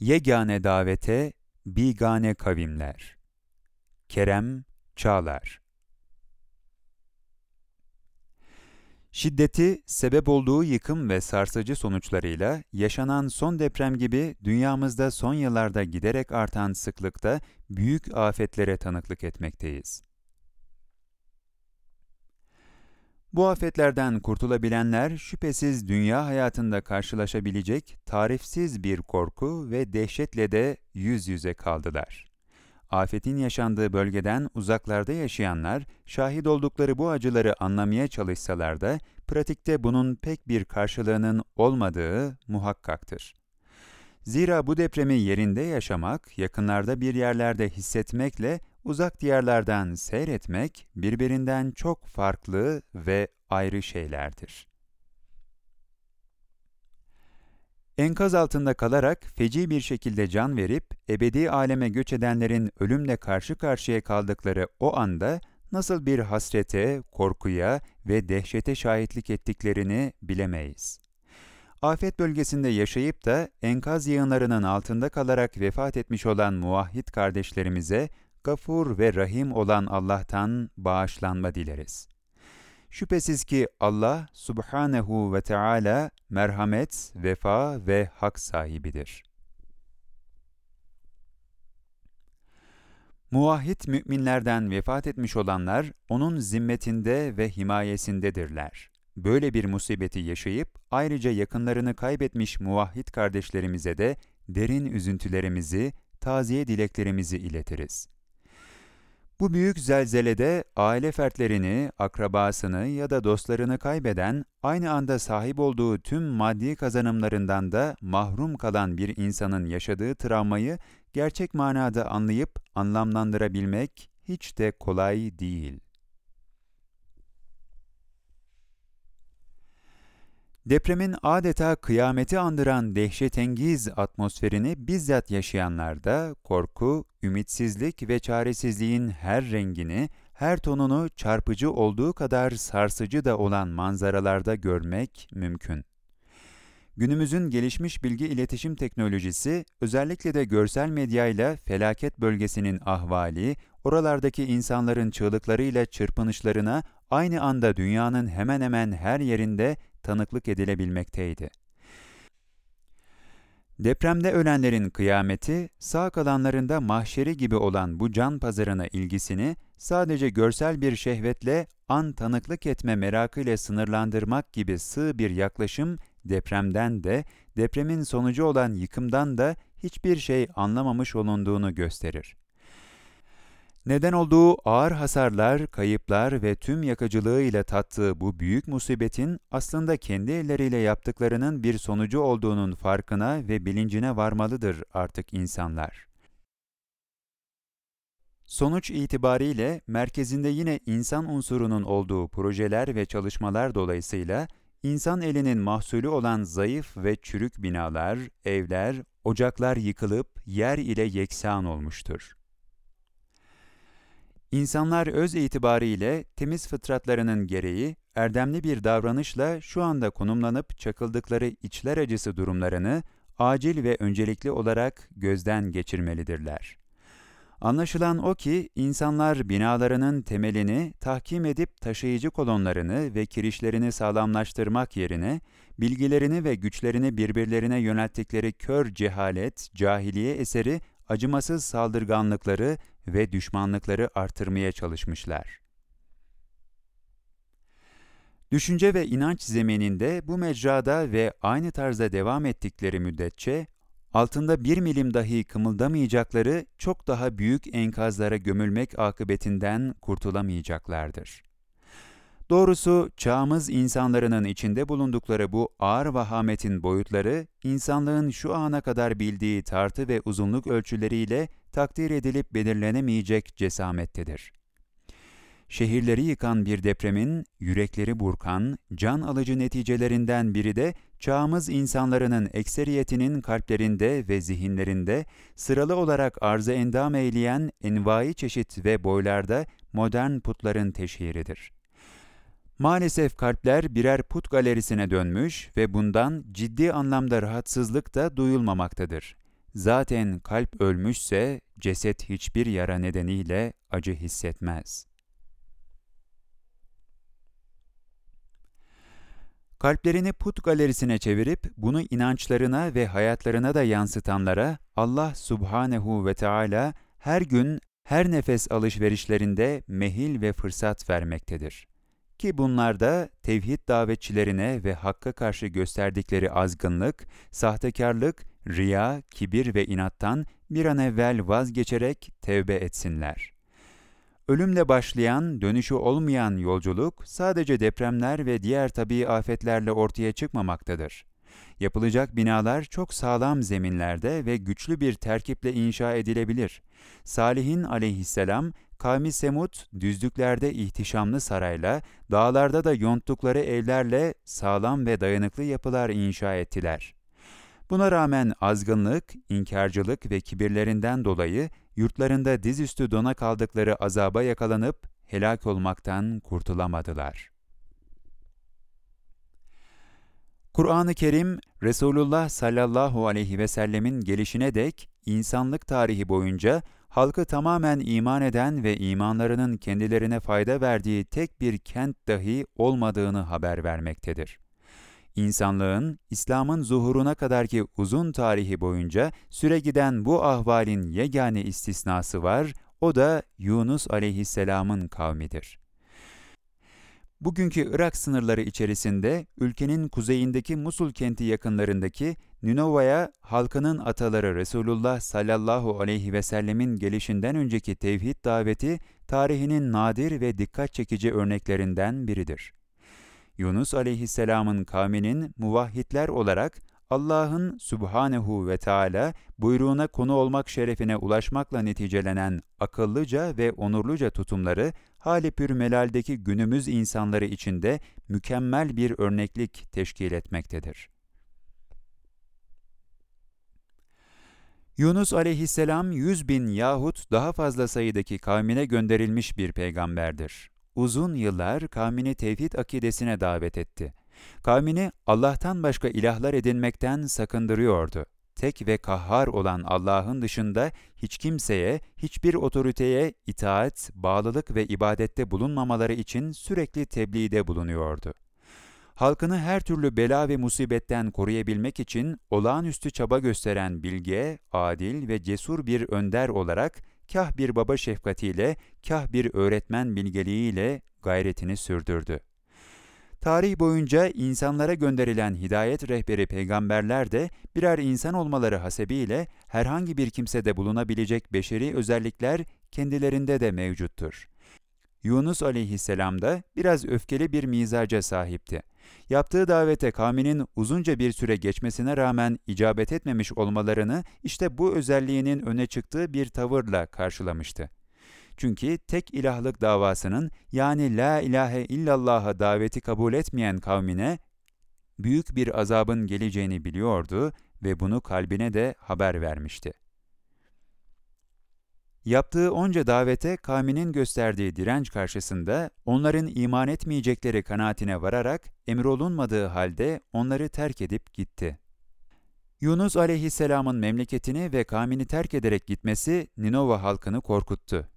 Yegane davete bigane kavimler. Kerem Çağlar Şiddeti, sebep olduğu yıkım ve sarsıcı sonuçlarıyla yaşanan son deprem gibi dünyamızda son yıllarda giderek artan sıklıkta büyük afetlere tanıklık etmekteyiz. Bu afetlerden kurtulabilenler şüphesiz dünya hayatında karşılaşabilecek tarifsiz bir korku ve dehşetle de yüz yüze kaldılar. Afetin yaşandığı bölgeden uzaklarda yaşayanlar, şahit oldukları bu acıları anlamaya çalışsalar da, pratikte bunun pek bir karşılığının olmadığı muhakkaktır. Zira bu depremi yerinde yaşamak, yakınlarda bir yerlerde hissetmekle uzak diyarlardan seyretmek birbirinden çok farklı ve ayrı şeylerdir. Enkaz altında kalarak feci bir şekilde can verip ebedi aleme göç edenlerin ölümle karşı karşıya kaldıkları o anda nasıl bir hasrete, korkuya ve dehşete şahitlik ettiklerini bilemeyiz. Afet bölgesinde yaşayıp da enkaz yığınlarının altında kalarak vefat etmiş olan muvahhid kardeşlerimize gafur ve rahim olan Allah'tan bağışlanma dileriz. Şüphesiz ki Allah subhanehu ve Teala merhamet, vefa ve hak sahibidir. Muvahhid müminlerden vefat etmiş olanlar onun zimmetinde ve himayesindedirler. Böyle bir musibeti yaşayıp ayrıca yakınlarını kaybetmiş muvahhid kardeşlerimize de derin üzüntülerimizi, taziye dileklerimizi iletiriz. Bu büyük zelzelede aile fertlerini, akrabasını ya da dostlarını kaybeden, aynı anda sahip olduğu tüm maddi kazanımlarından da mahrum kalan bir insanın yaşadığı travmayı gerçek manada anlayıp anlamlandırabilmek hiç de kolay değil. Depremin adeta kıyameti andıran dehşetengiz atmosferini bizzat yaşayanlarda korku, ümitsizlik ve çaresizliğin her rengini, her tonunu çarpıcı olduğu kadar sarsıcı da olan manzaralarda görmek mümkün. Günümüzün gelişmiş bilgi iletişim teknolojisi, özellikle de görsel medyayla felaket bölgesinin ahvali, oralardaki insanların çığlıklarıyla çırpınışlarına aynı anda dünyanın hemen hemen her yerinde tanıklık edilebilmekteydi. Depremde ölenlerin kıyameti, sağ kalanlarında mahşeri gibi olan bu can pazarına ilgisini sadece görsel bir şehvetle an tanıklık etme merakıyla sınırlandırmak gibi sığ bir yaklaşım depremden de, depremin sonucu olan yıkımdan da hiçbir şey anlamamış olunduğunu gösterir. Neden olduğu ağır hasarlar, kayıplar ve tüm yakıcılığıyla tattığı bu büyük musibetin aslında kendi elleriyle yaptıklarının bir sonucu olduğunun farkına ve bilincine varmalıdır artık insanlar. Sonuç itibariyle merkezinde yine insan unsurunun olduğu projeler ve çalışmalar dolayısıyla insan elinin mahsulü olan zayıf ve çürük binalar, evler, ocaklar yıkılıp yer ile yeksan olmuştur. İnsanlar öz itibariyle temiz fıtratlarının gereği erdemli bir davranışla şu anda konumlanıp çakıldıkları içler acısı durumlarını acil ve öncelikli olarak gözden geçirmelidirler. Anlaşılan o ki insanlar binalarının temelini tahkim edip taşıyıcı kolonlarını ve kirişlerini sağlamlaştırmak yerine bilgilerini ve güçlerini birbirlerine yönelttikleri kör cehalet, cahiliye eseri acımasız saldırganlıkları ve düşmanlıkları artırmaya çalışmışlar. Düşünce ve inanç zemininde bu mecrada ve aynı tarzda devam ettikleri müddetçe, altında bir milim dahi kımıldamayacakları çok daha büyük enkazlara gömülmek akıbetinden kurtulamayacaklardır. Doğrusu çağımız insanlarının içinde bulundukları bu ağır vahametin boyutları, insanlığın şu ana kadar bildiği tartı ve uzunluk ölçüleriyle takdir edilip belirlenemeyecek cesamettedir. Şehirleri yıkan bir depremin, yürekleri burkan, can alıcı neticelerinden biri de çağımız insanlarının ekseriyetinin kalplerinde ve zihinlerinde sıralı olarak arıza endam eyleyen envai çeşit ve boylarda modern putların teşhiridir.'' Maalesef kalpler birer put galerisine dönmüş ve bundan ciddi anlamda rahatsızlık da duyulmamaktadır. zaten kalp ölmüşse ceset hiçbir yara nedeniyle acı hissetmez. Kalplerini put galerisine çevirip bunu inançlarına ve hayatlarına da yansıtanlara Allah Subhanehu ve Teala her gün her nefes alışverişlerinde mehil ve fırsat vermektedir. Ki bunlarda tevhid davetçilerine ve hakka karşı gösterdikleri azgınlık, sahtekarlık, riya, kibir ve inattan bir an evvel vazgeçerek tevbe etsinler. Ölümle başlayan, dönüşü olmayan yolculuk sadece depremler ve diğer tabii afetlerle ortaya çıkmamaktadır. Yapılacak binalar çok sağlam zeminlerde ve güçlü bir terkiple inşa edilebilir. Salih'in aleyhisselam, kavmi Semud, düzlüklerde ihtişamlı sarayla, dağlarda da yonttukları evlerle sağlam ve dayanıklı yapılar inşa ettiler. Buna rağmen azgınlık, inkarcılık ve kibirlerinden dolayı yurtlarında dizüstü dona kaldıkları azaba yakalanıp helak olmaktan kurtulamadılar. Kur'an-ı Kerim, Resulullah sallallahu aleyhi ve sellemin gelişine dek insanlık tarihi boyunca halkı tamamen iman eden ve imanlarının kendilerine fayda verdiği tek bir kent dahi olmadığını haber vermektedir. İnsanlığın, İslam'ın zuhuruna kadarki uzun tarihi boyunca süre giden bu ahvalin yegane istisnası var, o da Yunus aleyhisselamın kavmidir. Bugünkü Irak sınırları içerisinde ülkenin kuzeyindeki Musul kenti yakınlarındaki Ninova'ya halkının ataları Resulullah sallallahu aleyhi ve sellemin gelişinden önceki tevhid daveti tarihinin nadir ve dikkat çekici örneklerinden biridir. Yunus aleyhisselamın kavminin muvahhidler olarak Allah'ın Subhanehu ve Teala buyruğuna konu olmak şerefine ulaşmakla neticelenen akıllıca ve onurluca tutumları hali pür melaldeki günümüz insanları içinde mükemmel bir örneklik teşkil etmektedir. Yunus aleyhisselam yüz bin yahut daha fazla sayıdaki kavmine gönderilmiş bir peygamberdir. Uzun yıllar kavmini tevhid akidesine davet etti. Kavmini Allah'tan başka ilahlar edinmekten sakındırıyordu. Tek ve kahhar olan Allah'ın dışında hiç kimseye, hiçbir otoriteye itaat, bağlılık ve ibadette bulunmamaları için sürekli tebliğde bulunuyordu. Halkını her türlü bela ve musibetten koruyabilmek için olağanüstü çaba gösteren bilge, adil ve cesur bir önder olarak kah bir baba şefkatiyle, kah bir öğretmen bilgeliğiyle gayretini sürdürdü. Tarih boyunca insanlara gönderilen hidayet rehberi peygamberler de birer insan olmaları hasebiyle herhangi bir kimsede bulunabilecek beşeri özellikler kendilerinde de mevcuttur. Yunus aleyhisselam da biraz öfkeli bir mizaca sahipti. Yaptığı davete kavminin uzunca bir süre geçmesine rağmen icabet etmemiş olmalarını işte bu özelliğinin öne çıktığı bir tavırla karşılamıştı. Çünkü tek ilahlık davasının yani la ilahe illallah'a daveti kabul etmeyen kavmine büyük bir azabın geleceğini biliyordu ve bunu kalbine de haber vermişti. Yaptığı onca davete kavminin gösterdiği direnç karşısında onların iman etmeyecekleri kanaatine vararak emrolunmadığı halde onları terk edip gitti. Yunus aleyhisselamın memleketini ve kavmini terk ederek gitmesi Ninova halkını korkuttu.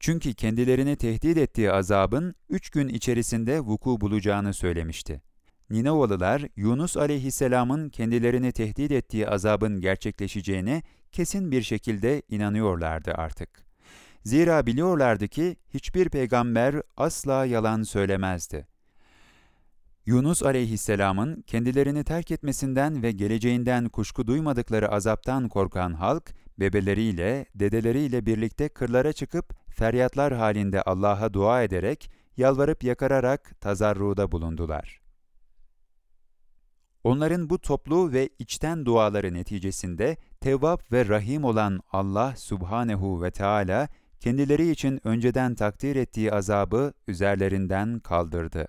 Çünkü kendilerini tehdit ettiği azabın üç gün içerisinde vuku bulacağını söylemişti. Ninovalılar, Yunus aleyhisselamın kendilerini tehdit ettiği azabın gerçekleşeceğine kesin bir şekilde inanıyorlardı artık. Zira biliyorlardı ki hiçbir peygamber asla yalan söylemezdi. Yunus aleyhisselamın kendilerini terk etmesinden ve geleceğinden kuşku duymadıkları azaptan korkan halk, bebeleriyle, dedeleriyle birlikte kırlara çıkıp feryatlar halinde Allah'a dua ederek, yalvarıp yakararak tazarruda bulundular. Onların bu toplu ve içten duaları neticesinde Tevvab ve Rahim olan Allah Subhanehu ve Teala kendileri için önceden takdir ettiği azabı üzerlerinden kaldırdı.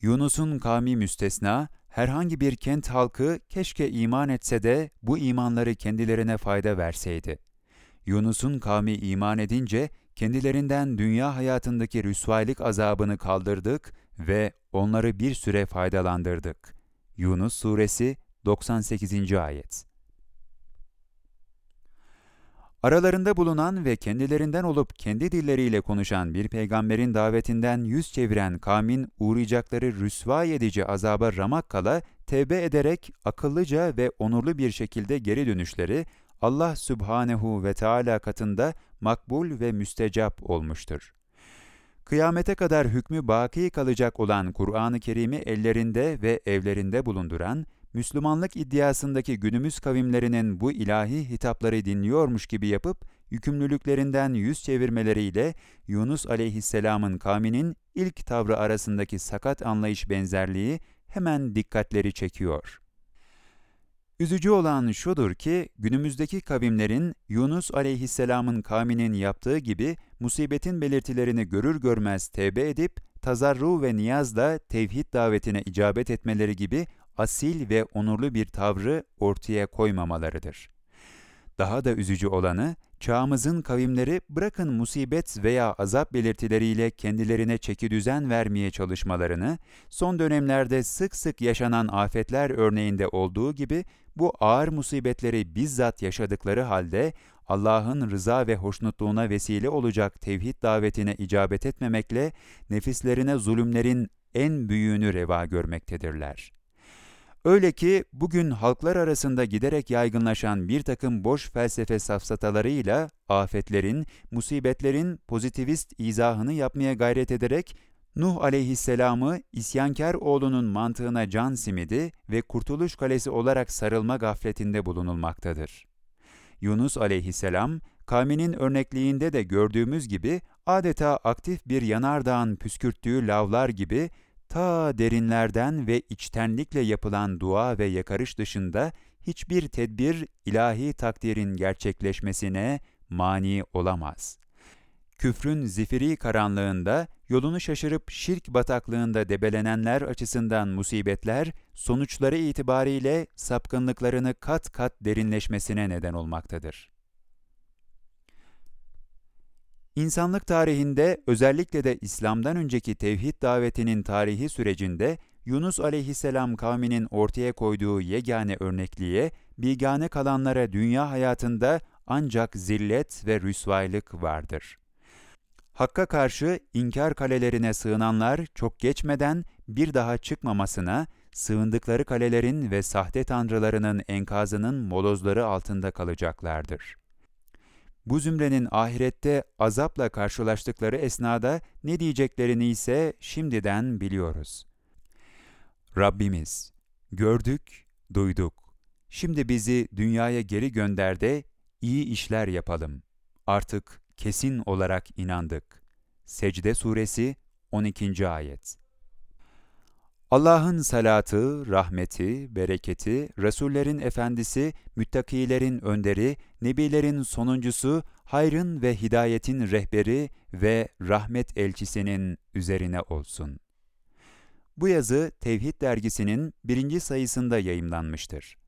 Yunus'un kavmi müstesna, herhangi bir kent halkı keşke iman etse de bu imanları kendilerine fayda verseydi. Yunus'un kavmi iman edince kendilerinden dünya hayatındaki rüsvaylık azabını kaldırdık ve onları bir süre faydalandırdık. Yunus Suresi 98. Ayet Aralarında bulunan ve kendilerinden olup kendi dilleriyle konuşan bir peygamberin davetinden yüz çeviren kavmin uğrayacakları rüsva edici azaba ramak kala tevbe ederek akıllıca ve onurlu bir şekilde geri dönüşleri Allah Sübhanehu ve Teala katında makbul ve müstecap olmuştur. Kıyamete kadar hükmü baki kalacak olan Kur'an-ı Kerim'i ellerinde ve evlerinde bulunduran, Müslümanlık iddiasındaki günümüz kavimlerinin bu ilahi hitapları dinliyormuş gibi yapıp, yükümlülüklerinden yüz çevirmeleriyle Yunus aleyhisselamın kavminin ilk tavrı arasındaki sakat anlayış benzerliği hemen dikkatleri çekiyor. Üzücü olan şudur ki günümüzdeki kavimlerin Yunus aleyhisselamın kavminin yaptığı gibi musibetin belirtilerini görür görmez tevbe edip tazarru ve niyazla tevhid davetine icabet etmeleri gibi asil ve onurlu bir tavrı ortaya koymamalarıdır. Daha da üzücü olanı, çağımızın kavimleri bırakın musibet veya azap belirtileriyle kendilerine çeki düzen vermeye çalışmalarını, son dönemlerde sık sık yaşanan afetler örneğinde olduğu gibi bu ağır musibetleri bizzat yaşadıkları halde Allah'ın rıza ve hoşnutluğuna vesile olacak tevhid davetine icabet etmemekle nefislerine zulümlerin en büyüğünü reva görmektedirler. Öyle ki bugün halklar arasında giderek yaygınlaşan bir takım boş felsefe safsatalarıyla afetlerin, musibetlerin pozitivist izahını yapmaya gayret ederek Nuh aleyhisselamı isyankar oğlunun mantığına can simidi ve kurtuluş kalesi olarak sarılma gafletinde bulunulmaktadır. Yunus aleyhisselam, kavminin örnekliğinde de gördüğümüz gibi adeta aktif bir yanardağın püskürttüğü lavlar gibi ta derinlerden ve içtenlikle yapılan dua ve yakarış dışında hiçbir tedbir ilahi takdirin gerçekleşmesine mani olamaz. Küfrün zifiri karanlığında, yolunu şaşırıp şirk bataklığında debelenenler açısından musibetler, sonuçları itibariyle sapkınlıklarını kat kat derinleşmesine neden olmaktadır. İnsanlık tarihinde özellikle de İslam'dan önceki tevhid davetinin tarihi sürecinde Yunus aleyhisselam kavminin ortaya koyduğu yegane örnekliğe, bigane kalanlara dünya hayatında ancak zillet ve rüsvaylık vardır. Hakka karşı inkar kalelerine sığınanlar çok geçmeden bir daha çıkmamasına, sığındıkları kalelerin ve sahte tanrılarının enkazının molozları altında kalacaklardır. Bu zümrenin ahirette azapla karşılaştıkları esnada ne diyeceklerini ise şimdiden biliyoruz. Rabbimiz, gördük, duyduk. Şimdi bizi dünyaya geri gönder de iyi işler yapalım. Artık kesin olarak inandık. Secde Suresi 12. Ayet Allah'ın salatı, rahmeti, bereketi, Resullerin efendisi, müttakilerin önderi, nebilerin sonuncusu, hayrın ve hidayetin rehberi ve rahmet elçisinin üzerine olsun. Bu yazı Tevhid dergisinin birinci sayısında yayımlanmıştır.